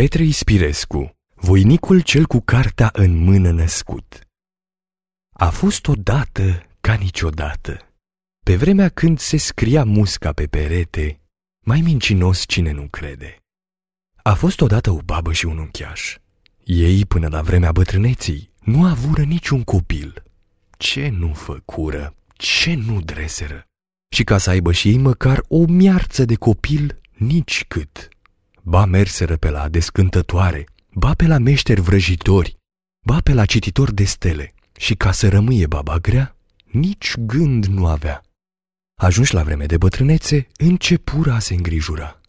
Petre Ispirescu, voinicul cel cu cartea în mână născut. A fost odată ca niciodată. Pe vremea când se scria musca pe perete, mai mincinos cine nu crede. A fost odată o babă și un uncheaș. Ei, până la vremea bătrâneții, nu avură niciun copil. Ce nu făcură, ce nu dreseră. Și ca să aibă și ei măcar o miarță de copil, nici cât. Ba merseră pe la descântătoare, ba pe la meșteri vrăjitori, ba pe la cititor de stele. Și ca să rămâie baba grea, nici gând nu avea. Ajunși la vreme de bătrânețe, începura a se îngrijura.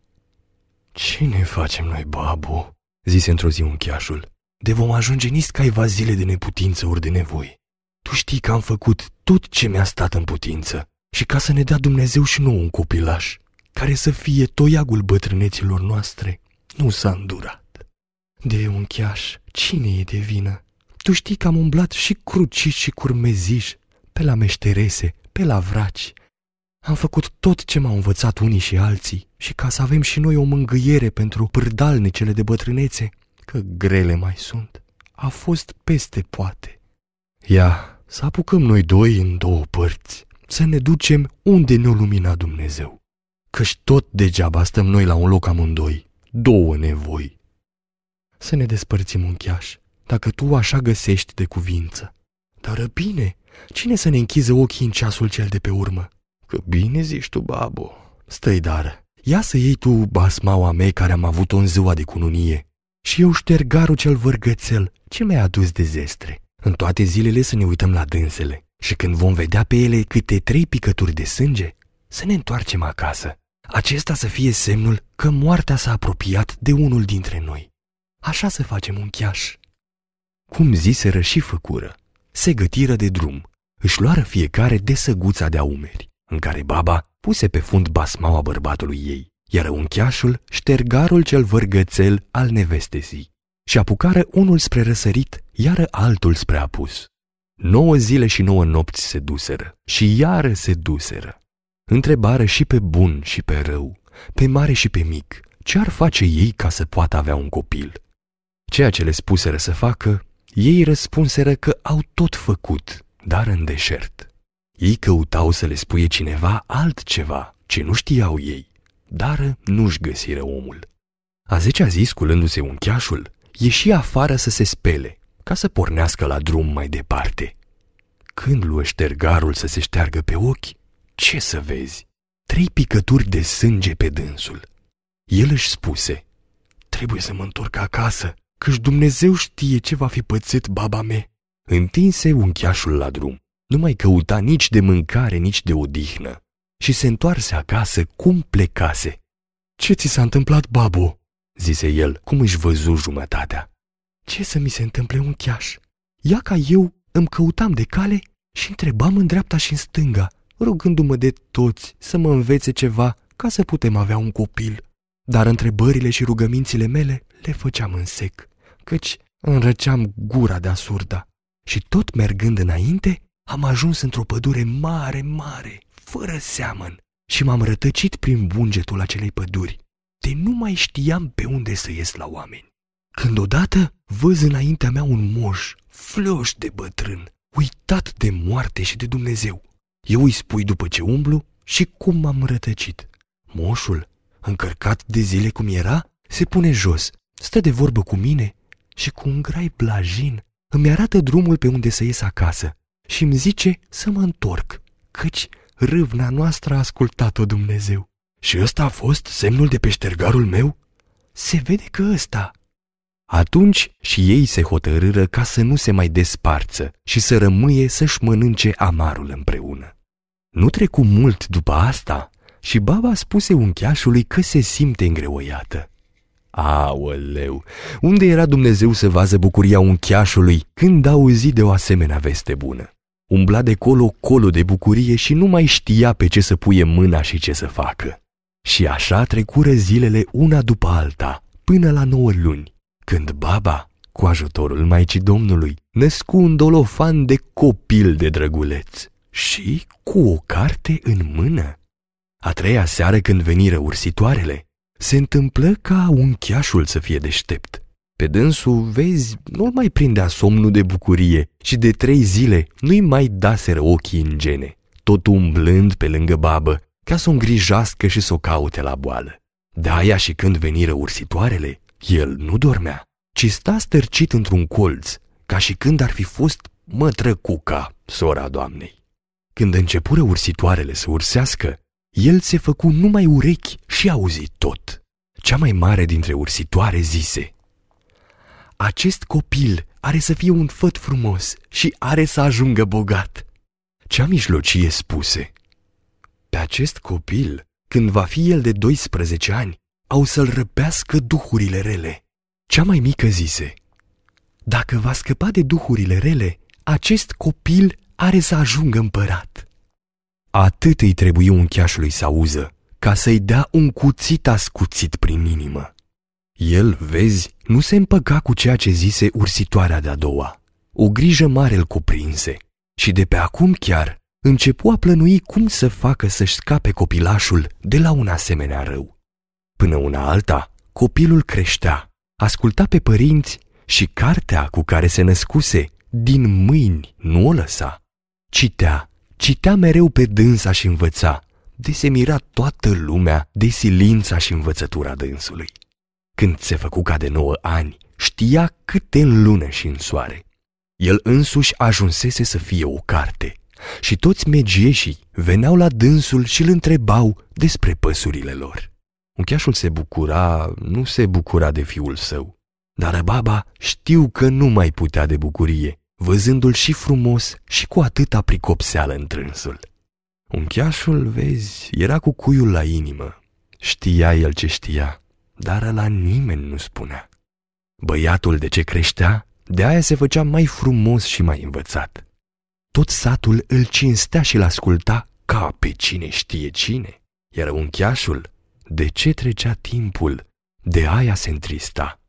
Ce ne facem noi, babu?" zise într-o zi uncheașul. De vom ajunge nici caiva zile de neputință ori de nevoie. Tu știi că am făcut tot ce mi-a stat în putință și ca să ne dea Dumnezeu și nou un copilaș, care să fie toiagul bătrâneților noastre, nu s-a îndurat. De uncheaș, cine e de vină? Tu știi că am umblat și cruciși și curmeziși, pe la meșterese, pe la vraci. Am făcut tot ce m-au învățat unii și alții și ca să avem și noi o mângâiere pentru pârdalnicele de bătrânețe, că grele mai sunt, a fost peste poate. Ia, să apucăm noi doi în două părți, să ne ducem unde ne-o lumina Dumnezeu. Căci tot degeaba stăm noi la un loc amândoi, două nevoi. Să ne despărțim un cheaș, dacă tu așa găsești de cuvință. Dar bine, cine să ne închiză ochii în ceasul cel de pe urmă? Că bine zici tu, babo. Stai, dar, ia să iei tu basmaua mea care am avut-o în ziua de cununie și eu ștergarul cel vărgățel, ce mi-a adus de zestre. În toate zilele să ne uităm la dânsele și când vom vedea pe ele câte trei picături de sânge, să ne întoarcem acasă. Acesta să fie semnul că moartea s-a apropiat de unul dintre noi. Așa să facem un chiaș. Cum ziseră și făcură, se gătiră de drum, își luară fiecare de săguța de umeri, în care baba puse pe fund basmaua bărbatului ei, iar uncheașul ștergarul cel vărgățel al nevestesii și apucară unul spre răsărit, iar altul spre apus. Nouă zile și nouă nopți se duseră și iară se duseră. Întrebară și pe bun și pe rău, pe mare și pe mic, ce ar face ei ca să poată avea un copil. Ceea ce le spuseră să facă, ei răspunseră că au tot făcut, dar în deșert. Ei căutau să le spuie cineva altceva, ce nu știau ei, dar nu-și găsiră omul. A zecea zi, sculându-se uncheașul, ieși afară să se spele, ca să pornească la drum mai departe. Când luă ștergarul să se șteargă pe ochi, ce să vezi? Trei picături de sânge pe dânsul. El își spuse, trebuie să mă întorc acasă, căci Dumnezeu știe ce va fi pățit baba mea. Întinse uncheașul la drum, nu mai căuta nici de mâncare, nici de odihnă și se întoarse acasă cum plecase. Ce ți s-a întâmplat, babo?" zise el, cum își văzu jumătatea. Ce să mi se întâmple un chiaș? Ia ca eu îmi căutam de cale și întrebam în dreapta și în stânga, rugându-mă de toți să mă învețe ceva ca să putem avea un copil. Dar întrebările și rugămințile mele le făceam în sec, căci înrăceam gura de asurda. Și tot mergând înainte, am ajuns într-o pădure mare, mare, fără seamăn, și m-am rătăcit prin bungetul acelei păduri. De nu mai știam pe unde să ies la oameni. Când odată văz înaintea mea un moș, flăș de bătrân, uitat de moarte și de Dumnezeu. Eu îi spui după ce umblu și cum m-am rătăcit. Moșul, încărcat de zile cum era, se pune jos, stă de vorbă cu mine și cu un grai blajin îmi arată drumul pe unde să ies acasă și îmi zice să mă întorc, căci râvna noastră a ascultat-o Dumnezeu. Și ăsta a fost semnul de pe ștergarul meu? Se vede că ăsta. Atunci și ei se hotărâră ca să nu se mai desparță și să rămâie să-și mănânce amarul împreună. Nu trecu mult după asta și baba spuse uncheașului că se simte îngreoiată. Aoleu, unde era Dumnezeu să vază bucuria uncheașului când auzi de o asemenea veste bună? Umbla de colo-colo de bucurie și nu mai știa pe ce să puie mâna și ce să facă. Și așa trecură zilele una după alta, până la nouă luni, când baba, cu ajutorul Maicii Domnului, născu un dolofan de copil de drăguleț și cu o carte în mână. A treia seară când veniră ursitoarele, se întâmplă ca uncheașul să fie deștept. Pe dânsul, vezi, nu-l mai prindea somnul de bucurie și de trei zile nu-i mai daseră ochii în gene, tot umblând pe lângă babă, ca să o îngrijească și să o caute la boală. De aia și când veniră ursitoarele, el nu dormea, ci sta stărcit într-un colț, ca și când ar fi fost mătră Cuca, sora doamnei. Când începură ursitoarele să ursească, el se făcu numai urechi și auzi tot. Cea mai mare dintre ursitoare zise, Acest copil are să fie un făt frumos și are să ajungă bogat. Cea mijlocie spuse, Pe acest copil, când va fi el de 12 ani, au să-l răpească duhurile rele. Cea mai mică zise, Dacă va scăpa de duhurile rele, acest copil are să ajungă împărat. Atât îi trebuie uncheașului să auză, ca să-i dea un cuțit ascuțit prin inimă. El, vezi, nu se împăca cu ceea ce zise ursitoarea de-a doua. O grijă mare îl cuprinse și de pe acum chiar începu a plănui cum să facă să-și scape copilașul de la un asemenea rău. Până una alta, copilul creștea, asculta pe părinți și cartea cu care se născuse din mâini nu o lăsa. Citea, citea mereu pe dânsa și învăța, de se mira toată lumea de silința și învățătura dânsului. Când se făcu ca de nouă ani, știa câte în lună și în soare. El însuși ajunsese să fie o carte și toți megieșii veneau la dânsul și îl întrebau despre păsurile lor. Uncheașul se bucura, nu se bucura de fiul său, dar baba știu că nu mai putea de bucurie, văzându-l și frumos și cu atâta pricopseală întrânsul. Uncheașul, vezi, era cu cuiul la inimă. Știa el ce știa, dar la nimeni nu spunea. Băiatul de ce creștea, de aia se făcea mai frumos și mai învățat. Tot satul îl cinstea și-l asculta ca pe cine știe cine, iar uncheașul, de ce trecea timpul, de aia se întrista.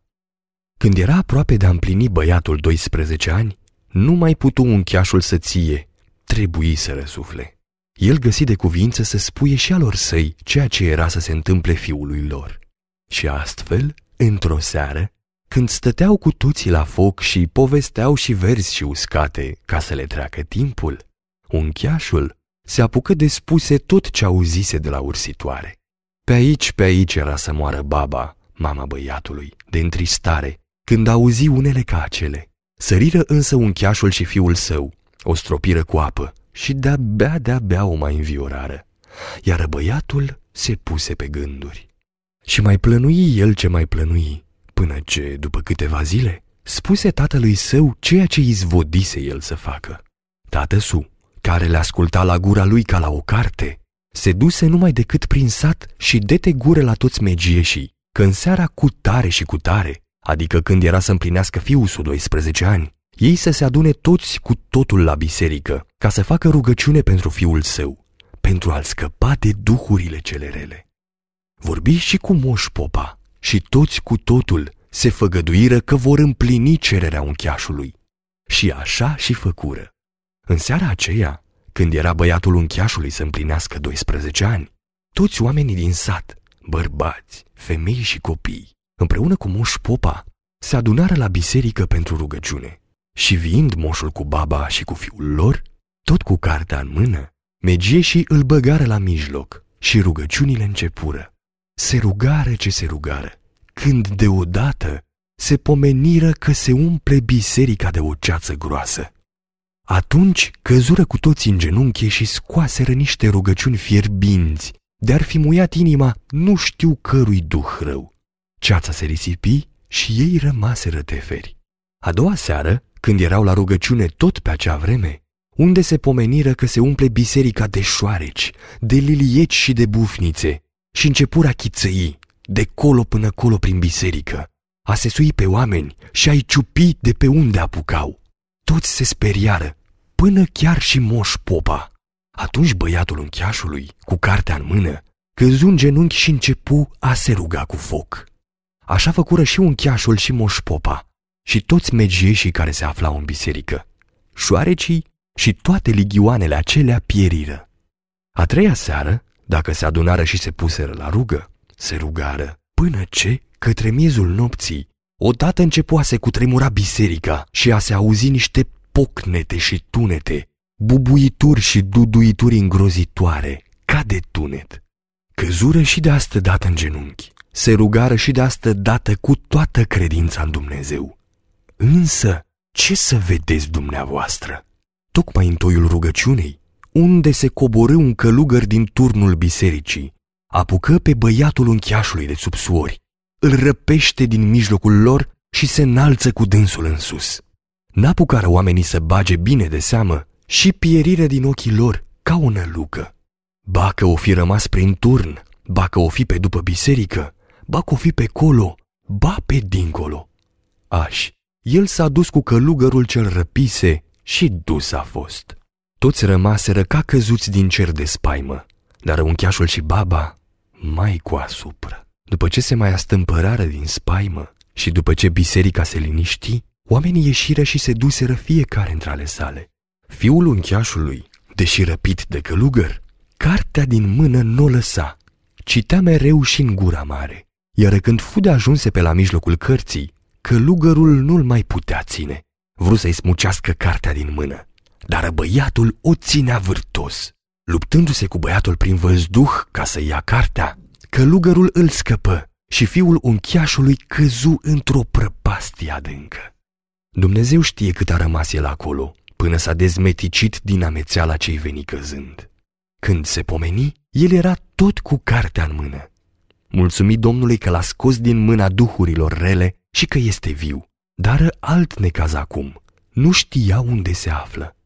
Când era aproape de a împlini băiatul 12 ani, nu mai putu uncheașul să ție, trebuie să răsufle. El găsi de cuvință să spuie și alor săi ceea ce era să se întâmple fiului lor. Și astfel, într-o seară, când stăteau cu toții la foc și povesteau și verzi și uscate ca să le treacă timpul, uncheașul se apucă de spuse tot ce auzise de la ursitoare. Pe aici, pe aici era să moară baba, mama băiatului, de întristare, când auzi unele ca acele. Săriră însă uncheașul și fiul său, o stropiră cu apă și de-abia, de-abia o mai înviorară. Iar băiatul se puse pe gânduri. Și mai plănui el ce mai plănui, până ce, după câteva zile, spuse tatălui său ceea ce izvodise el să facă. Tată su, care le asculta la gura lui ca la o carte, se duse numai decât prin sat și dete gură la toți megieșii, că în seara cu tare și cu tare, adică când era să împlinească fiul sub 12 ani, ei să se adune toți cu totul la biserică, ca să facă rugăciune pentru fiul său, pentru a-l scăpa de duhurile cele rele. Vorbi și cu Moș Popa și toți cu totul se făgăduiră că vor împlini cererea uncheașului. Și așa și făcură. În seara aceea, când era băiatul uncheașului să împlinească 12 ani, toți oamenii din sat, bărbați, femei și copii, împreună cu moș Popa, se adunară la biserică pentru rugăciune. Și viind moșul cu baba și cu fiul lor, tot cu cartea în mână, megieșii îl băgară la mijloc și rugăciunile începură. Se rugară ce se rugară, când deodată se pomeniră că se umple biserica de o ceață groasă. Atunci căzură cu toți în genunchi și scoaseră niște rugăciuni fierbinți, de-ar fi muiat inima nu știu cărui duh rău. Ceața se risipi și ei rămaseră teferi. A doua seară, când erau la rugăciune tot pe acea vreme, unde se pomeniră că se umple biserica de șoareci, de lilieci și de bufnițe, și începura chițăi, de colo până colo prin biserică, a se sui pe oameni și a-i ciupi de pe unde apucau. Toți se speriară, până chiar și moș popa. Atunci băiatul încheașului, cu cartea în mână, căzu în genunchi și începu a se ruga cu foc. Așa făcură și uncheașul și moș popa și toți megieșii care se aflau în biserică. Șoarecii și toate ligioanele acelea pieriră. A treia seară, dacă se adunară și se puseră la rugă, se rugară, până ce, către miezul nopții, odată începoase cu tremura biserica și a se auzi niște pocnete și tunete, bubuituri și duduituri îngrozitoare, ca de tunet. Căzură și de astă dată în genunchi, se rugară și de astă dată cu toată credința în Dumnezeu. Însă, ce să vedeți dumneavoastră? Tocmai în toiul rugăciunei, unde se coborâ un călugăr din turnul bisericii, apucă pe băiatul uncheașului de sub suori, îl răpește din mijlocul lor și se înalță cu dânsul în sus. N-apucară oamenii să bage bine de seamă și pierire din ochii lor ca o nălucă. Ba că o fi rămas prin turn, ba că o fi pe după biserică, ba că o fi pe colo, ba pe dincolo. Aș, el s-a dus cu călugărul cel răpise și dus a fost. Toți rămaseră ca căzuți din cer de spaimă, dar uncheașul și baba mai cu asupra. După ce se mai astâmpărară din spaimă și după ce biserica se liniști, oamenii ieșiră și se duseră fiecare între ale sale. Fiul uncheașului, deși răpit de călugăr, cartea din mână nu o lăsa, citea mereu și în gura mare, iar când fu de ajunse pe la mijlocul cărții, călugărul nu-l mai putea ține. Vrut să-i smucească cartea din mână, dar băiatul o ținea vârtos. Luptându-se cu băiatul prin văzduh ca să ia cartea, călugărul îl scăpă și fiul unchiașului căzu într-o prăpastie adâncă. Dumnezeu știe cât a rămas el acolo, până s-a dezmeticit din amețeala ce-i veni căzând. Când se pomeni, el era tot cu cartea în mână. Mulțumit Domnului că l-a scos din mâna duhurilor rele și că este viu. Dar alt necaz acum, nu știa unde se află.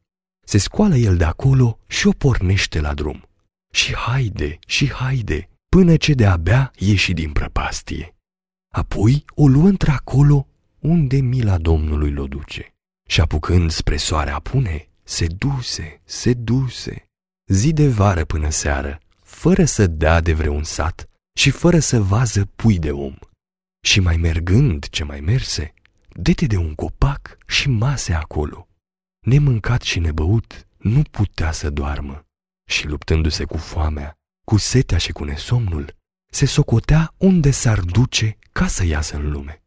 Se scoală el de acolo și o pornește la drum. Și haide, și haide, până ce de-abia ieși din prăpastie. Apoi o luă într-acolo unde mila Domnului l-o duce. Și apucând spre soare apune, se duse, se duse, zi de vară până seară, fără să dea de vreun sat și fără să vază pui de om. Și mai mergând ce mai merse, dete de un copac și mase acolo. Nemâncat și nebăut, nu putea să doarmă și luptându-se cu foamea, cu setea și cu nesomnul, se socotea unde s-ar duce ca să iasă în lume.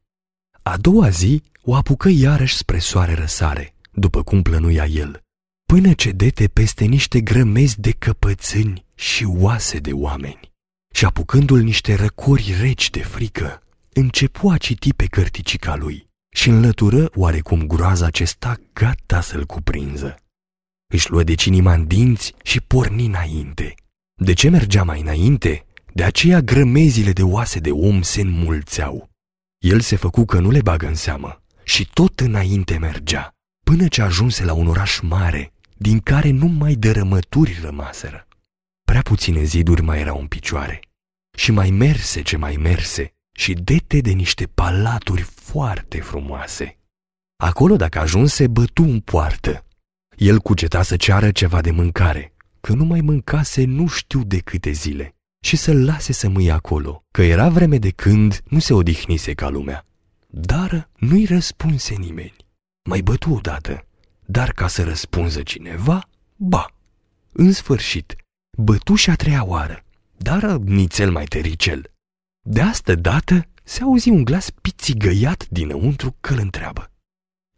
A doua zi o apucă iarăși spre soare răsare, după cum plănuia el, până ce dete peste niște grămezi de căpățâni și oase de oameni. Și apucându-l niște răcori reci de frică, începu a citi pe cărticica lui și înlătură oarecum groaza acesta gata să-l cuprinză. Își luă de cinima în dinți și porni înainte. De ce mergea mai înainte? De aceea grămezile de oase de om se înmulțeau. El se făcu că nu le bagă în seamă și tot înainte mergea, până ce ajunse la un oraș mare, din care numai dărâmături rămaseră. Prea puține ziduri mai erau în picioare și mai merse ce mai merse și dete de niște palaturi foarte frumoase. Acolo, dacă ajunse, bătu în poartă. El cugeta să ceară ceva de mâncare, că nu mai mâncase nu știu de câte zile, și să-l lase să mâie acolo, că era vreme de când nu se odihnise ca lumea. Dar nu-i răspunse nimeni. Mai bătu odată, dar ca să răspunză cineva, ba. În sfârșit, bătu și a treia oară, dar nițel mai tericel. De asta dată se auzi un glas pițigăiat dinăuntru că îl întreabă.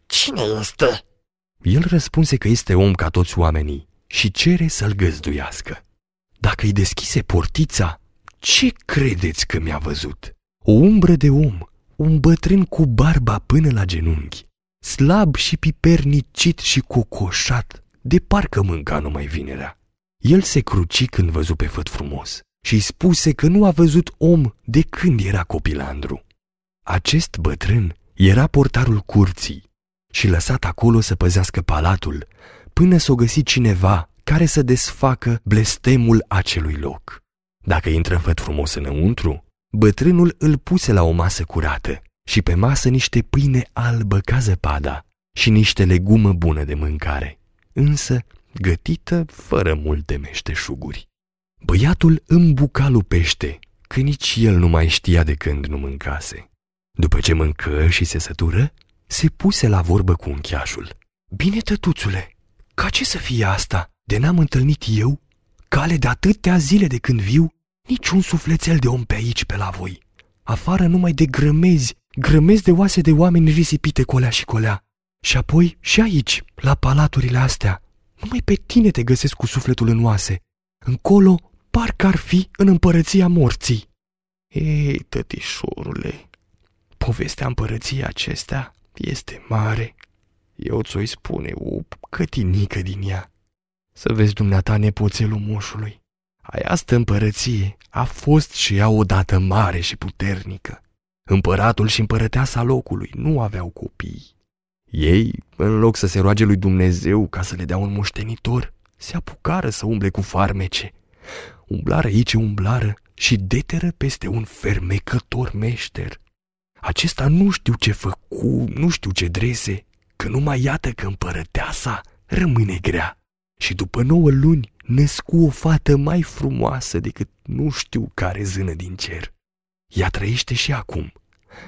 Cine este? El răspunse că este om ca toți oamenii și cere să-l găzduiască. Dacă îi deschise portița, ce credeți că mi-a văzut? O umbră de om, un bătrân cu barba până la genunchi, slab și pipernicit și cocoșat, de parcă mânca numai vinerea. El se cruci când văzu pe făt frumos și spuse că nu a văzut om de când era copilandru. Acest bătrân era portarul curții și lăsat acolo să păzească palatul, până s-o găsi cineva care să desfacă blestemul acelui loc. Dacă intră făt frumos înăuntru, bătrânul îl puse la o masă curată și pe masă niște pâine albă ca zăpada și niște legumă bună de mâncare, însă gătită fără multe meșteșuguri. Băiatul îmbuca lupește, că nici el nu mai știa de când nu mâncase. După ce mâncă și se sătură, se puse la vorbă cu uncheașul. Bine, tătuțule, ca ce să fie asta? De n-am întâlnit eu, cale de atâtea zile de când viu, niciun sufletel de om pe aici, pe la voi. afară numai de grămezi, grămezi de oase de oameni risipite colea și colea. Și apoi și aici, la palaturile astea, numai pe tine te găsesc cu sufletul în oase. Încolo, parcă ar fi în împărăția morții. Ei, tătișorule, povestea împărăției acestea este mare. Eu ți-o spune o cătinică din ea. Să vezi dumneata nepoțelul moșului. Această împărăție a fost și ea odată mare și puternică. Împăratul și împărăteasa locului nu aveau copii. Ei, în loc să se roage lui Dumnezeu ca să le dea un moștenitor, se apucară să umble cu farmece. Umblară aici, umblară și deteră peste un fermecător meșter. Acesta nu știu ce făcu, nu știu ce drese, că numai iată că împărăteasa rămâne grea. Și după nouă luni născu o fată mai frumoasă decât nu știu care zână din cer. Ea trăiește și acum.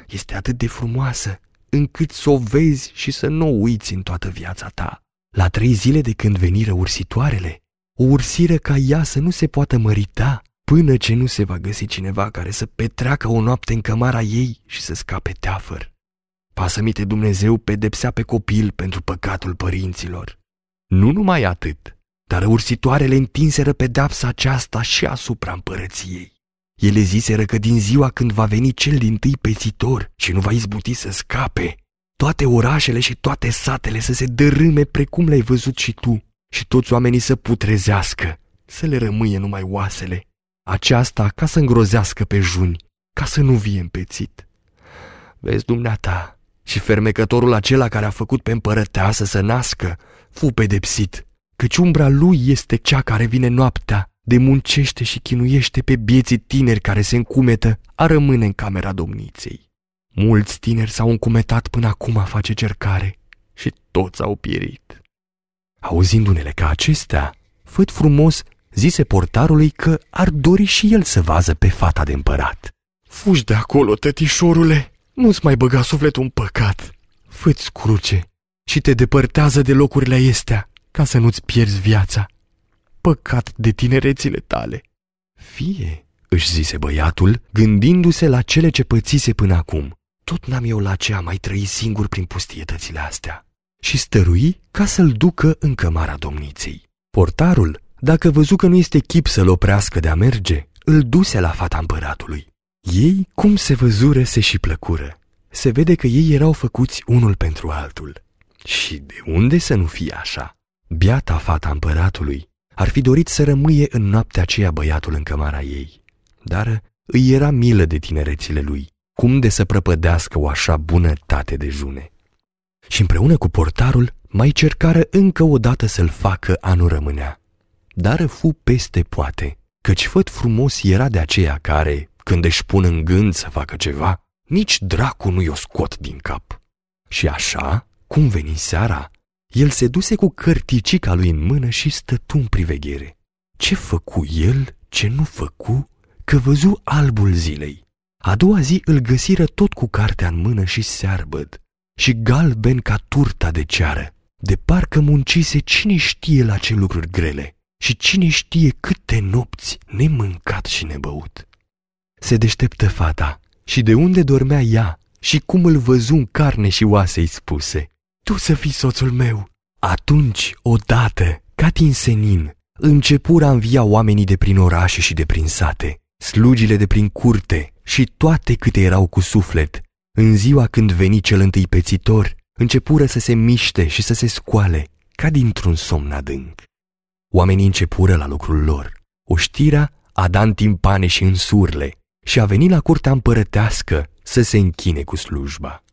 Este atât de frumoasă încât să o vezi și să nu o uiți în toată viața ta. La trei zile de când veniră ursitoarele, o ursiră ca ea să nu se poată mărita până ce nu se va găsi cineva care să petreacă o noapte în cămara ei și să scape teafăr. Pasămite Dumnezeu pedepsea pe copil pentru păcatul părinților. Nu numai atât, dar ursitoarele întinseră pedepsa aceasta și asupra împărăției. Ele ziseră că din ziua când va veni cel din tâi pețitor și nu va izbuti să scape, toate orașele și toate satele să se dărâme precum le-ai văzut și tu și toți oamenii să putrezească, să le rămâie numai oasele. Aceasta ca să îngrozească pe juni, ca să nu vie împețit. Vezi, dumneata, și fermecătorul acela care a făcut pe împărăteasă să nască, fu pedepsit, căci umbra lui este cea care vine noaptea, de muncește și chinuiește pe bieții tineri care se încumetă a rămâne în camera domniței. Mulți tineri s-au încumetat până acum a face cercare și toți au pierit. Auzind unele ca acestea, făt frumos zise portarului că ar dori și el să vază pe fata de împărat. Fugi de acolo, tătișorule, nu-ți mai băga sufletul în păcat. Fă-ți cruce și te depărtează de locurile astea ca să nu-ți pierzi viața. Păcat de tinerețile tale. Fie, își zise băiatul, gândindu-se la cele ce pățise până acum. Tot n-am eu la ce a mai trăi singur prin pustietățile astea. Și stărui ca să-l ducă în cămara domniței. Portarul, dacă văzu că nu este chip să-l oprească de a merge, îl duse la fata împăratului. Ei, cum se văzură, se și plăcură. Se vede că ei erau făcuți unul pentru altul. Și de unde să nu fie așa? Biata fata împăratului ar fi dorit să rămâie în noaptea aceea băiatul în cămara ei, dar îi era milă de tinerețile lui, cum de să prăpădească o așa bunătate de june. Și împreună cu portarul mai cercară încă o dată să-l facă a nu rămânea. Dar fu peste poate, căci făt frumos era de aceea care, când își pun în gând să facă ceva, nici dracu nu i-o scot din cap. Și așa, cum veni seara, el se duse cu cărticica lui în mână și stătu în priveghere. Ce făcu el, ce nu făcu, că văzu albul zilei. A doua zi îl găsiră tot cu cartea în mână și searbăd, și galben ca turta de ceară, de parcă muncise cine știe la ce lucruri grele și cine știe câte nopți nemâncat și nebăut. Se deșteptă fata și de unde dormea ea și cum îl văzu în carne și oase spuse, Tu să fii soțul meu! Atunci, odată, ca din senin, începură a învia oamenii de prin orașe și de prin sate, slugile de prin curte și toate câte erau cu suflet. În ziua când veni cel întâi pețitor, începură să se miște și să se scoale, ca dintr-un somn adânc. Oamenii începură la lucrul lor. Oștirea a dat în timpane și în surle și a venit la curtea împărătească să se închine cu slujba.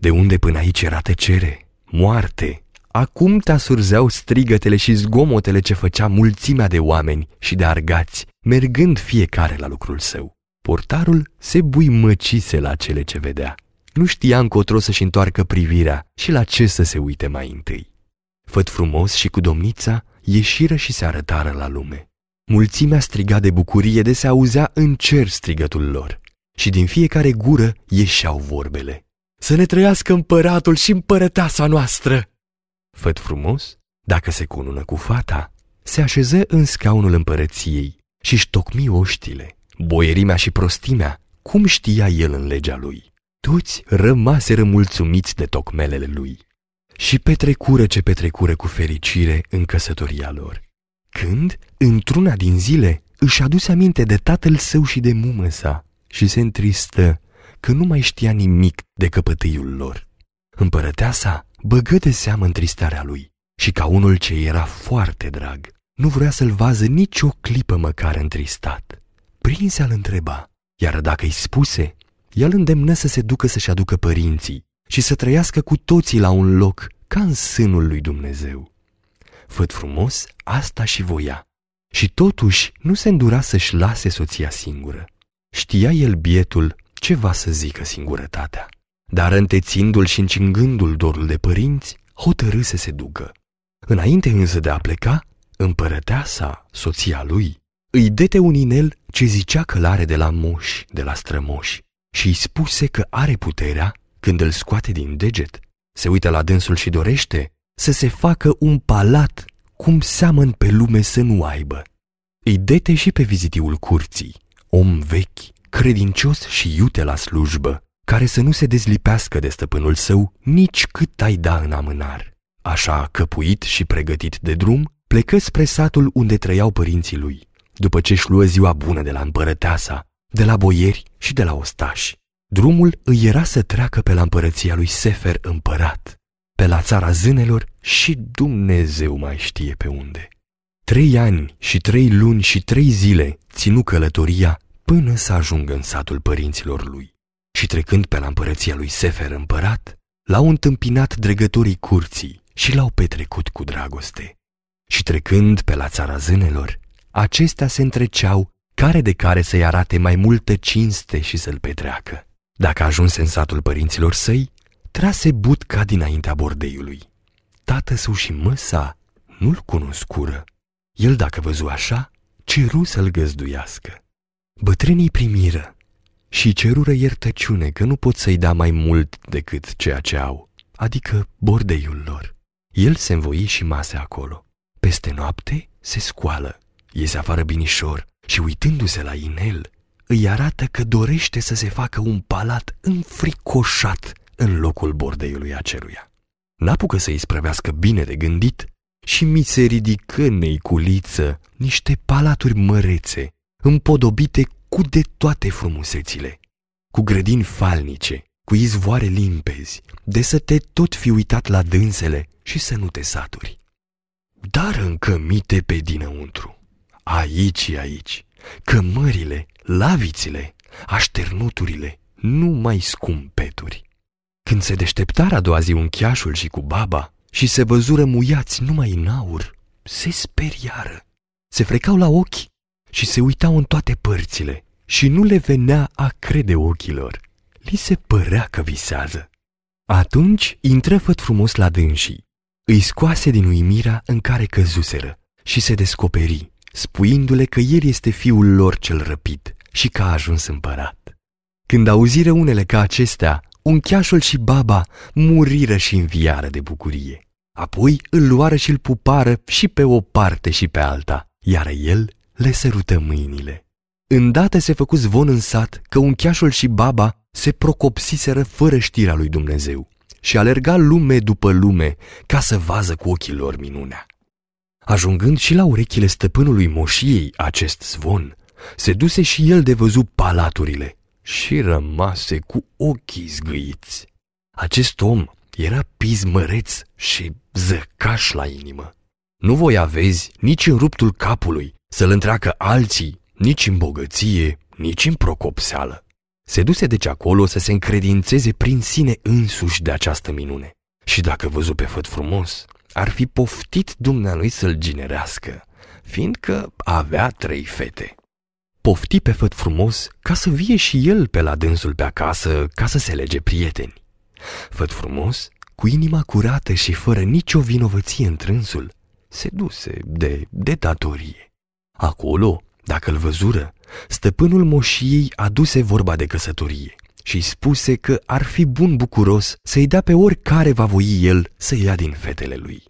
De unde până aici era tăcere, moarte, acum te asurzeau strigătele și zgomotele ce făcea mulțimea de oameni și de argați, mergând fiecare la lucrul său. Portarul se buimăcise la cele ce vedea. Nu știa încotro să-și întoarcă privirea și la ce să se uite mai întâi. Făt frumos și cu domnița ieșiră și se arătară la lume. Mulțimea striga de bucurie de se auzea în cer strigătul lor și din fiecare gură ieșeau vorbele. Să ne trăiască împăratul și împărăteasa noastră! Făt frumos, dacă se cunună cu fata, se așeză în scaunul împărăției și-și tocmi oștile. Boierimea și prostimea cum știa el în legea lui. Toți rămaseră mulțumiți de tocmelele lui și petrecură ce petrecură cu fericire în căsătoria lor. Când, într-una din zile, își aduse aminte de tatăl său și de mumă sa și se întristă că nu mai știa nimic de căpătâiul lor. Împărăteasa băgă de seamă întristarea lui și ca unul ce era foarte drag, nu vrea să-l vază nici o clipă măcar întristat. Prinse al întreba, iar dacă îi spuse, el îndemnă să se ducă să-și aducă părinții și să trăiască cu toții la un loc ca în sânul lui Dumnezeu. Făt frumos, asta și voia. Și totuși nu se îndura să-și lase soția singură. Știa el bietul ce va să zică singurătatea. Dar întețindu-l și încingându-l dorul de părinți, hotărâ să se ducă. Înainte însă de a pleca, împărăteasa, soția lui, îi dete un inel ce zicea că l-are de la moși, de la strămoși, și îi spuse că are puterea, când îl scoate din deget, se uită la dânsul și dorește să se facă un palat cum seamăn pe lume să nu aibă. Îi dete și pe vizitiul curții, om vechi, credincios și iute la slujbă, care să nu se dezlipească de stăpânul său nici cât ai da în amânar. Așa, căpuit și pregătit de drum, plecă spre satul unde trăiau părinții lui, după ce își luă ziua bună de la împărăteasa, de la boieri și de la ostași. Drumul îi era să treacă pe la împărăția lui Sefer împărat, pe la țara zânelor și Dumnezeu mai știe pe unde. Trei ani și trei luni și trei zile ținu călătoria până să ajungă în satul părinților lui. Și trecând pe la împărăția lui Sefer împărat, l-au întâmpinat dregătorii curții și l-au petrecut cu dragoste. Și trecând pe la țara zânelor, acestea se întreceau care de care să-i arate mai multă cinste și să-l petreacă. Dacă ajunse în satul părinților săi, trase but ca dinaintea bordeiului. Tată său și măsa nu-l cunoscură. El, dacă văzu așa, ceru să-l găzduiască. Bătrânii primiră și cerură iertăciune că nu pot să-i da mai mult decât ceea ce au, adică bordeiul lor. El se învoi și mase acolo. Peste noapte se scoală, iese afară binișor și uitându-se la inel, îi arată că dorește să se facă un palat înfricoșat în locul bordeiului aceluia. N-apucă să îi sprăvească bine de gândit și mi se ridică neiculiță niște palaturi mărețe, împodobite cu de toate frumusețile, cu grădini falnice, cu izvoare limpezi, de să te tot fi uitat la dânsele și să nu te saturi. Dar încă mite pe dinăuntru, aici și aici, cămările, lavițile, așternuturile, nu mai scumpeturi. Când se deșteptară a doua zi uncheașul și cu baba și se văzură muiați numai în aur, se speriară, se frecau la ochi și se uitau în toate părțile și nu le venea a crede ochilor. Li se părea că visează. Atunci intră făt frumos la dânsii, îi scoase din uimirea în care căzuseră și se descoperi, spuindu-le că el este fiul lor cel răpit și că a ajuns împărat. Când auziră unele ca acestea, uncheașul și baba muriră și înviară de bucurie. Apoi îl luară și îl pupară și pe o parte și pe alta, iar el le sărută mâinile. Îndată se făcu zvon în sat că uncheașul și baba se procopsiseră fără știrea lui Dumnezeu și alerga lume după lume ca să vază cu ochii lor minunea. Ajungând și la urechile stăpânului moșiei acest zvon, se duse și el de văzut palaturile și rămase cu ochii zgâiți. Acest om era pismăreț și zăcaș la inimă. Nu voi vezi nici în ruptul capului să-l întreacă alții, nici în bogăție, nici în procopseală. Se duse deci acolo să se încredințeze prin sine însuși de această minune. Și dacă văzu pe făt frumos, ar fi poftit dumnealui să-l ginerească, fiindcă avea trei fete. Pofti pe făt frumos ca să vie și el pe la dânsul pe acasă ca să se lege prieteni. Făt frumos, cu inima curată și fără nicio vinovăție în trânsul, se duse de, de datorie. Acolo, dacă îl văzură, stăpânul moșiei aduse vorba de căsătorie și spuse că ar fi bun bucuros să-i dea pe oricare va voi el să ia din fetele lui.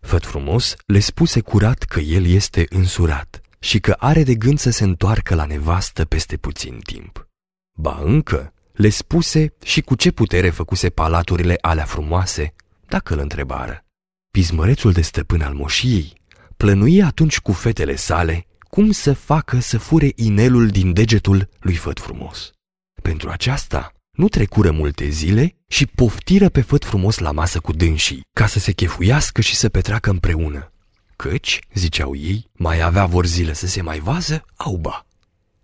Făt frumos le spuse curat că el este însurat și că are de gând să se întoarcă la nevastă peste puțin timp. Ba încă, le spuse și cu ce putere făcuse palaturile alea frumoase, dacă îl întrebară. Pismărețul de stăpân al moșiei plănuie atunci cu fetele sale cum să facă să fure inelul din degetul lui făt frumos. Pentru aceasta, nu trecură multe zile și poftiră pe făt frumos la masă cu dânsii, ca să se chefuiască și să petreacă împreună. Căci, ziceau ei, mai avea vor zile să se mai vază, auba.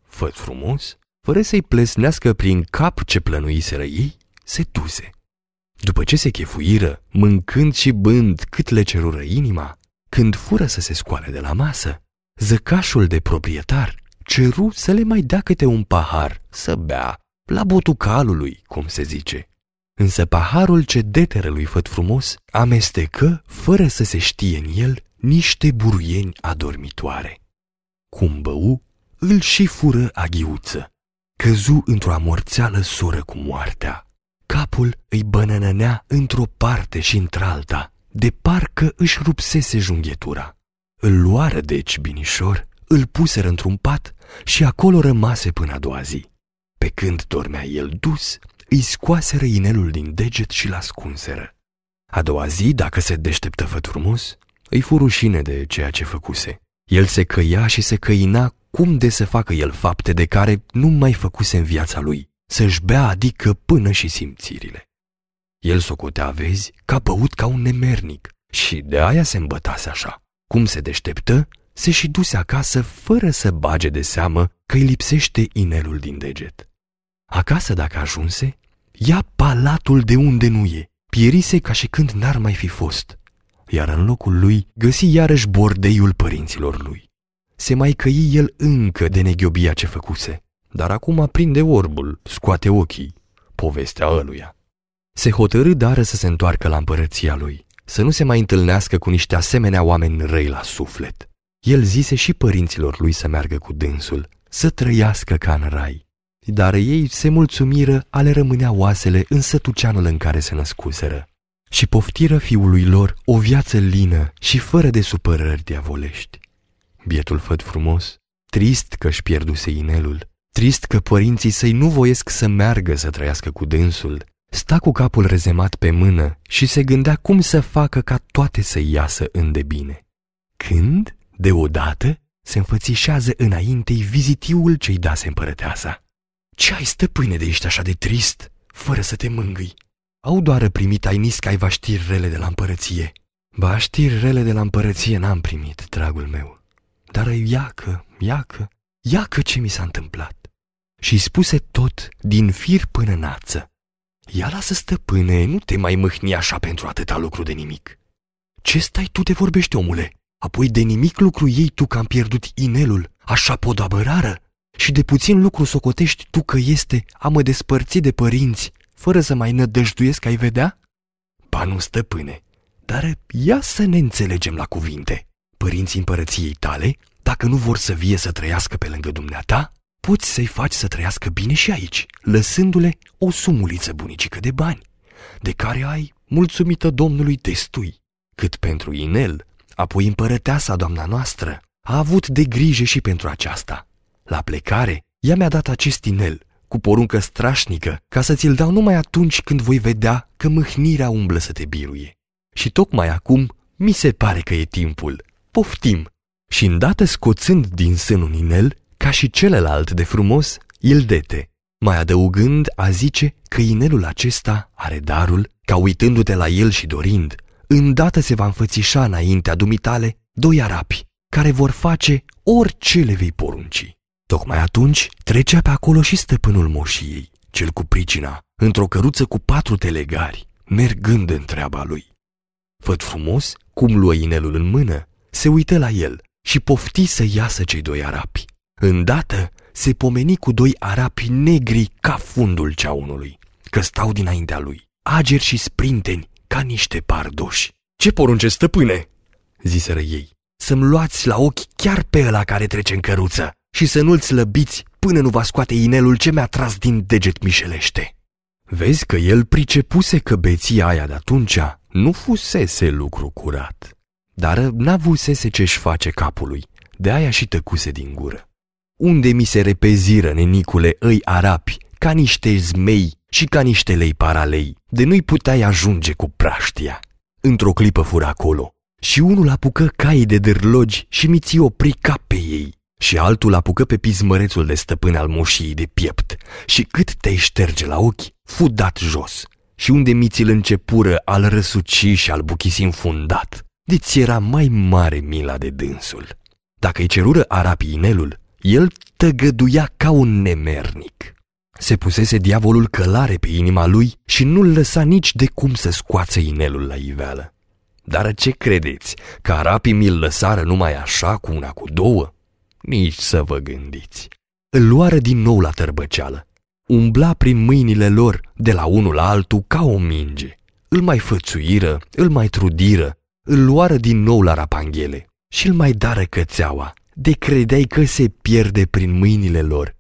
Făt frumos, fără să-i plesnească prin cap ce plănuiseră ei, se duse. După ce se chefuiră, mâncând și bând cât le cerură inima, când fură să se scoale de la masă, zăcașul de proprietar ceru să le mai dea câte un pahar să bea la botucalului, cum se zice. Însă paharul ce deteră lui făt frumos amestecă, fără să se știe în el, niște buruieni adormitoare. Cum bău, îl și fură aghiuță. Căzu într-o amorțeală soră cu moartea. Capul îi bănănănea într-o parte și într-alta, de parcă își rupsese junghetura. Îl luară deci binișor, îl puseră într-un pat și acolo rămase până a doua zi. Pe când dormea el dus, îi scoaseră inelul din deget și l-ascunseră. A doua zi, dacă se deșteptă făt frumos, îi fu rușine de ceea ce făcuse. El se căia și se căina cum de să facă el fapte de care nu mai făcuse în viața lui, să-și bea adică până și simțirile. El socotea, vezi, ca băut ca un nemernic și de aia se îmbătase așa. Cum se deșteptă, se și duse acasă fără să bage de seamă că îi lipsește inelul din deget. Acasă, dacă ajunse, ia palatul de unde nu e, pierise ca și când n-ar mai fi fost, iar în locul lui găsi iarăși bordeiul părinților lui. Se mai căi el încă de neghiobia ce făcuse, dar acum aprinde orbul, scoate ochii, povestea ăluia. Se hotărâ dară să se întoarcă la împărăția lui, să nu se mai întâlnească cu niște asemenea oameni răi la suflet. El zise și părinților lui să meargă cu dânsul, să trăiască ca în rai. Dar ei se mulțumiră ale rămânea oasele în sătuceanul în care se născuseră și poftiră fiului lor o viață lină și fără de supărări diavolești. Bietul făt frumos, trist că-și pierduse inelul, trist că părinții săi nu voiesc să meargă să trăiască cu dânsul, sta cu capul rezemat pe mână și se gândea cum să facă ca toate să iasă îndebine. Când, deodată, se înfățișează înaintei vizitiul ce-i dase împărăteasa. Ce ai, stăpâne, de ești așa de trist, fără să te mângâi? Au doar primit ai niscaiva știri rele de la împărăție. Ba, știri rele de la împărăție n-am primit, dragul meu. Dar iacă, iacă, iacă ce mi s-a întâmplat. Și spuse tot, din fir până nață. Ia lasă, stăpâne, nu te mai mâhni așa pentru atâta lucru de nimic. Ce stai tu de vorbești, omule? Apoi de nimic lucru ei tu că am pierdut inelul, așa podabărară? Și de puțin lucru socotești tu că este a mă despărți de părinți, fără să mai nădăjduiesc ai vedea? Ba nu, stăpâne, dar ia să ne înțelegem la cuvinte. Părinții împărăției tale, dacă nu vor să vie să trăiască pe lângă dumneata, poți să-i faci să trăiască bine și aici, lăsându-le o sumuliță bunicică de bani, de care ai, mulțumită Domnului, destui, cât pentru inel, apoi împărăteasa doamna noastră, a avut de grijă și pentru aceasta. La plecare, ea mi-a dat acest inel, cu poruncă strașnică, ca să ți-l dau numai atunci când voi vedea că mâhnirea umblă să te biruie. Și tocmai acum mi se pare că e timpul. Poftim! Și îndată scoțând din sân un inel, ca și celălalt de frumos, îl dete, mai adăugând a zice că inelul acesta are darul, ca uitându-te la el și dorind, îndată se va înfățișa înaintea dumitale doi arapi, care vor face orice le vei porunci. Tocmai atunci trecea pe acolo și stăpânul moșiei, cel cu pricina, într-o căruță cu patru telegari, mergând în treaba lui. Făt frumos, cum luă inelul în mână, se uită la el și pofti să iasă cei doi arapi. Îndată se pomeni cu doi arapi negri ca fundul ceaunului, că stau dinaintea lui, ageri și sprinteni ca niște pardoși. Ce porunce, stăpâne?" ziseră ei. Să-mi luați la ochi chiar pe ăla care trece în căruță și să nu-l slăbiți până nu va scoate inelul ce mi-a tras din deget mișelește. Vezi că el pricepuse că beția aia de atunci nu fusese lucru curat, dar n-avusese ce-și face capului, de aia și tăcuse din gură. Unde mi se repeziră, nenicule, îi arapi, ca niște zmei și ca niște lei paralei, de nu-i puteai ajunge cu praștia. Într-o clipă fură acolo și unul apucă cai de dârlogi și mi-ți opri cap pe ei și altul apucă pe pismărețul de stăpân al moșiei de piept și cât te șterge la ochi, fu dat jos și unde miți-l începură al răsuci și al buchisi înfundat, de ți era mai mare mila de dânsul. Dacă îi cerură arapii inelul, el tăgăduia ca un nemernic. Se pusese diavolul călare pe inima lui și nu-l lăsa nici de cum să scoață inelul la iveală. Dar ce credeți, că arapii mi-l lăsară numai așa cu una cu două? Nici să vă gândiți. Îl luară din nou la tărbăceală. Umbla prin mâinile lor de la unul la altul ca o minge. Îl mai fățuiră, îl mai trudiră, îl luară din nou la rapanghele și îl mai dară cățeaua, de credeai că se pierde prin mâinile lor.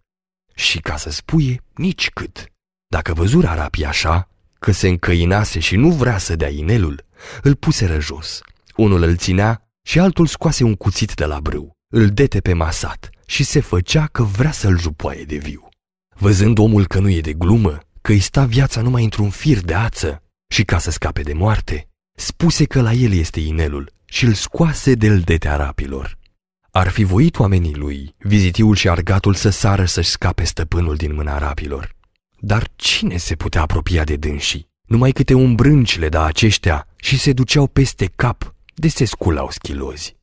Și ca să spuie, nici cât. Dacă văzura arapii așa, că se încăinase și nu vrea să dea inelul, îl puseră jos. Unul îl ținea și altul scoase un cuțit de la brâu, îl dete pe masat și se făcea că vrea să-l jupoaie de viu. Văzând omul că nu e de glumă, că îi sta viața numai într-un fir de ață și ca să scape de moarte, spuse că la el este inelul și îl scoase de-l dete arapilor. Ar fi voit oamenii lui, vizitiul și argatul să sară să-și scape stăpânul din mâna arapilor. Dar cine se putea apropia de dânsii? Numai câte umbrânci le da aceștia și se duceau peste cap, de se sculau schilozi.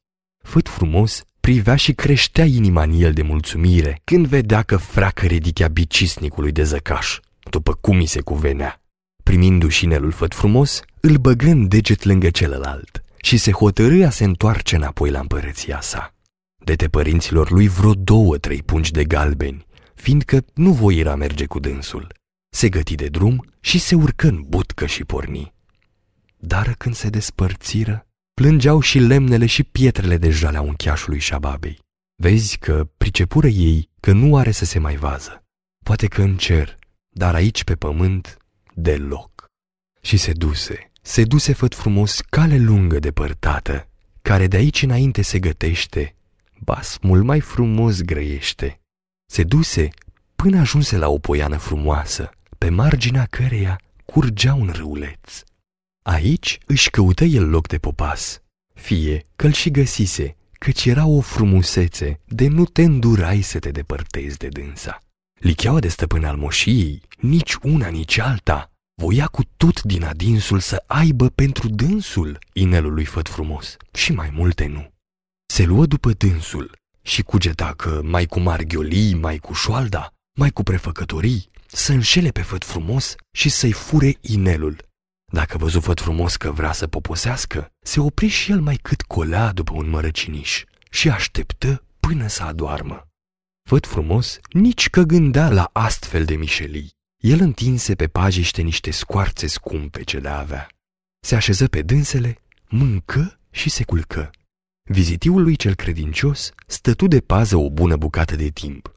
Făt frumos privea și creștea inima în el de mulțumire când vedea că freacă ridichea bicisnicului de zăcaș, după cum i se cuvenea. Primindu-și șinelul făt frumos, îl băgă în deget lângă celălalt și se hotărâ a se întoarce înapoi la împărăția sa. Dete părinților lui vreo două-trei pungi de galbeni, fiindcă nu voira merge cu dânsul. Se găti de drum și se urcă în butcă și porni. Dar când se despărțiră, plângeau și lemnele și pietrele de jalea uncheașului șababei. Vezi că pricepură ei că nu are să se mai vază. Poate că în cer, dar aici pe pământ, deloc. Și se duse, se duse făt frumos cale lungă depărtată, care de aici înainte se gătește, bas mult mai frumos grăiește. Se duse până ajunse la o poiană frumoasă, pe marginea căreia curgea un râuleț. Aici își căută el loc de popas, fie că-l și găsise, căci era o frumusețe de nu te îndurai să te depărtezi de dânsa. Licheaua de stăpân al moșiei, nici una, nici alta, voia cu tot din adinsul să aibă pentru dânsul inelul lui făt frumos și mai multe nu. Se luă după dânsul și cugeta că mai cu marghiolii, mai cu șoalda, mai cu prefăcătorii, să înșele pe făt frumos și să-i fure inelul. Dacă văzu făt frumos că vrea să poposească, se opri și el mai cât colea după un mărăciniș și așteptă până să adoarmă. Făt frumos nici că gândea la astfel de mișelii. El întinse pe pajiște niște scoarțe scumpe ce le avea. Se așeză pe dânsele, mâncă și se culcă. Vizitiul lui cel credincios stătu de pază o bună bucată de timp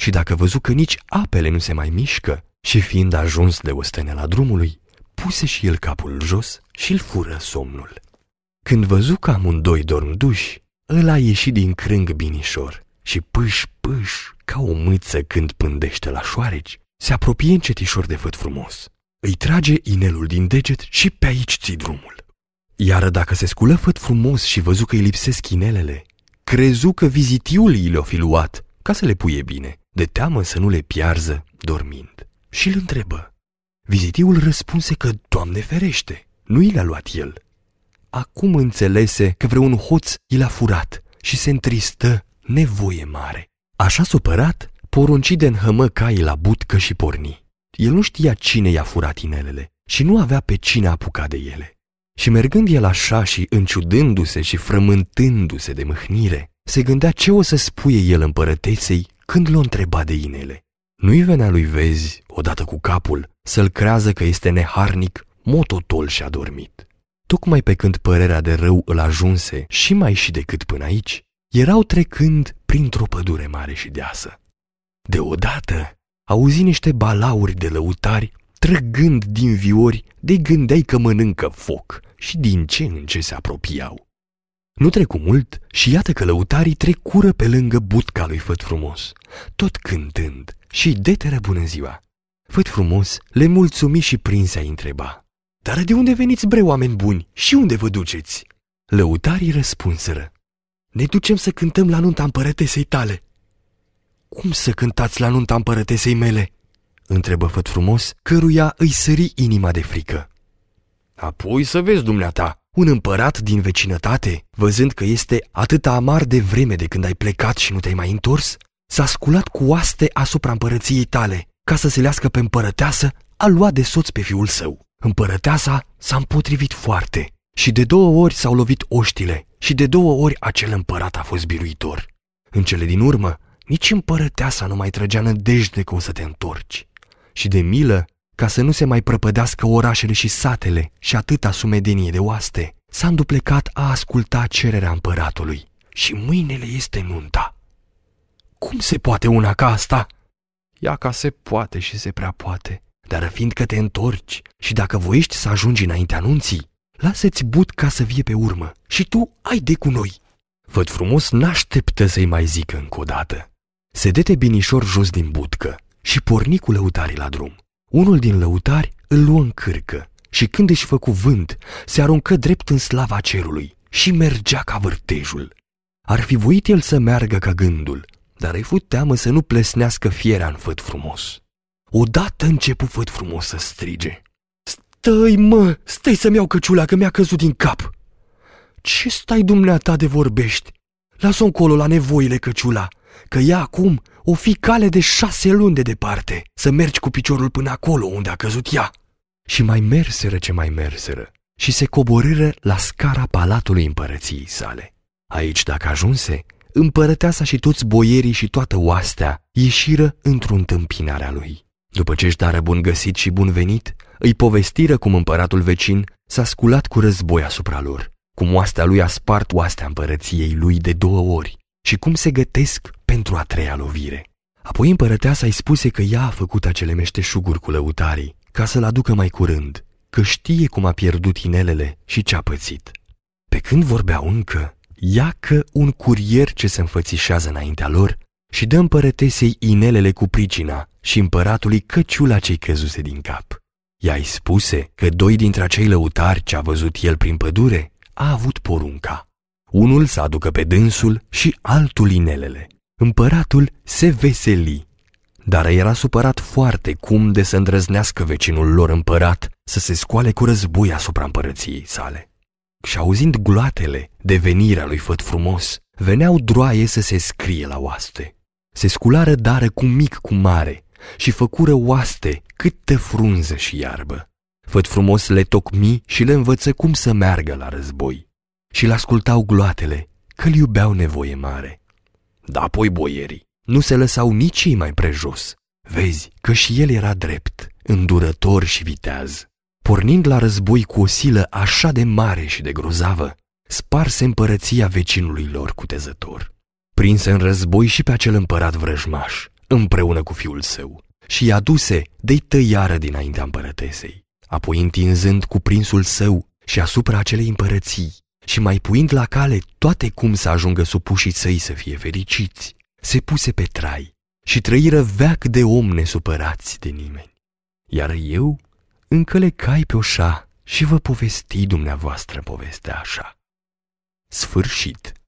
și dacă văzu că nici apele nu se mai mișcă și fiind ajuns de la drumului, puse și el capul jos și îl fură somnul. Când văzu că amândoi dorm duși, ăla ieși din crâng binișor și pâș, pâș, ca o mâță când pândește la șoareci, se apropie încetișor de făt frumos. Îi trage inelul din deget și pe aici ți drumul. Iar dacă se sculă făt frumos și văzu că îi lipsesc inelele, crezu că vizitiul i le-o fi luat ca să le puie bine, de teamă să nu le piarză dormind. Și îl întrebă. Vizitiul răspunse că, Doamne ferește, nu i le-a luat el. Acum înțelese că vreun hoț i l-a furat și se întristă nevoie mare. Așa supărat, porunci de înhămă caii la butcă și porni. El nu știa cine i-a furat inelele și nu avea pe cine apuca de ele. Și mergând el așa și înciudându-se și frământându-se de mâhnire, se gândea ce o să spuie el împărăteței când l-o întreba de inele. Nu-i venea lui vezi, odată cu capul, să-l crează că este neharnic, mototol și-a dormit. Tocmai pe când părerea de rău îl ajunse și mai și decât până aici, erau trecând printr-o pădure mare și deasă. Deodată auzi niște balauri de lăutari trăgând din viori, de gândeai că mănâncă foc și din ce în ce se apropiau. Nu trecu mult și iată că lăutarii trecură pe lângă butca lui Făt Frumos, tot cântând și deteră bună ziua. Făt frumos le mulțumi și prinse a întreba. Dar de unde veniți bre, oameni buni, și unde vă duceți? Lăutarii răspunseră. Ne ducem să cântăm la nunta împărătesei tale. Cum să cântați la nunta împărătesei mele? Întrebă făt frumos, căruia îi sări inima de frică. Apoi să vezi, dumneata, un împărat din vecinătate, văzând că este atât amar de vreme de când ai plecat și nu te-ai mai întors, s-a sculat cu oaste asupra împărăției tale, ca să se lească pe împărăteasă, a luat de soț pe fiul său. Împărăteasa s-a împotrivit foarte și de două ori s-au lovit oștile și de două ori acel împărat a fost biruitor. În cele din urmă, nici împărăteasa nu mai trăgea nădejde că o să te întorci. Și de milă, ca să nu se mai prăpădească orașele și satele și atâta sumedenie de oaste, s-a înduplecat a asculta cererea împăratului și mâinele este nunta. Cum se poate una ca asta? Ia ca se poate și se prea poate, dar fiindcă te întorci și dacă voiești să ajungi înainte anunții, lasă-ți but ca să vie pe urmă și tu ai de cu noi. Văd frumos n-așteptă să-i mai zică încă o dată. Se dete binișor jos din budcă și porni cu lăutarii la drum. Unul din lăutari îl luă în cârcă și când își făcu vânt, se aruncă drept în slava cerului și mergea ca vârtejul. Ar fi voit el să meargă ca gândul, dar îi fu teamă să nu plesnească fierea în făt frumos. Odată începu făt frumos să strige. Stai, mă, stai să-mi iau căciula că mi-a căzut din cap. Ce stai dumneata de vorbești? Lasă-o încolo la nevoile căciula, că ea acum o fi cale de șase luni de departe, să mergi cu piciorul până acolo unde a căzut ea. Și mai merseră ce mai merseră și se coborâră la scara palatului împărăției sale. Aici, dacă ajunse, împărăteasa și toți boierii și toată oastea ieșiră într-o întâmpinare a lui. După ce își dară bun găsit și bun venit, îi povestiră cum împăratul vecin s-a sculat cu război asupra lor, cum oastea lui a spart oastea împărăției lui de două ori și cum se gătesc pentru a treia lovire. Apoi împărăteasa îi spuse că ea a făcut acele meșteșuguri cu lăutarii ca să-l aducă mai curând, că știe cum a pierdut inelele și ce a pățit. Pe când vorbeau încă, ia că un curier ce se înfățișează înaintea lor și dă împărătesei inelele cu pricina și împăratului căciula ce-i căzuse din cap. Ea îi spuse că doi dintre acei lăutari ce a văzut el prin pădure a avut porunca. Unul să aducă pe dânsul și altul inelele. Împăratul se veseli, dar era supărat foarte cum de să îndrăznească vecinul lor împărat să se scoale cu război asupra împărăției sale. Și auzind gloatele de venirea lui Făt Frumos, veneau droaie să se scrie la oaste. Se sculară dară cu mic cu mare și făcură oaste câtă frunză și iarbă. Făt Frumos le tocmi și le învăță cum să meargă la război. Și l-ascultau gloatele, că-l iubeau nevoie mare. Da, apoi boierii nu se lăsau nici ei mai prejos. Vezi că și el era drept, îndurător și viteaz. Pornind la război cu o silă așa de mare și de grozavă, sparse împărăția vecinului lor cutezător. Prinse în război și pe acel împărat vrăjmaș, împreună cu fiul său, și i-a duse de-i tăiară dinaintea împărătesei. Apoi întinzând cu prinsul său și asupra acelei împărății, și mai puind la cale toate cum să ajungă supușii săi să fie fericiți, se puse pe trai și trăiră veac de om nesupărați de nimeni. Iar eu încă le cai pe oșa și vă povesti dumneavoastră povestea așa. Sfârșit.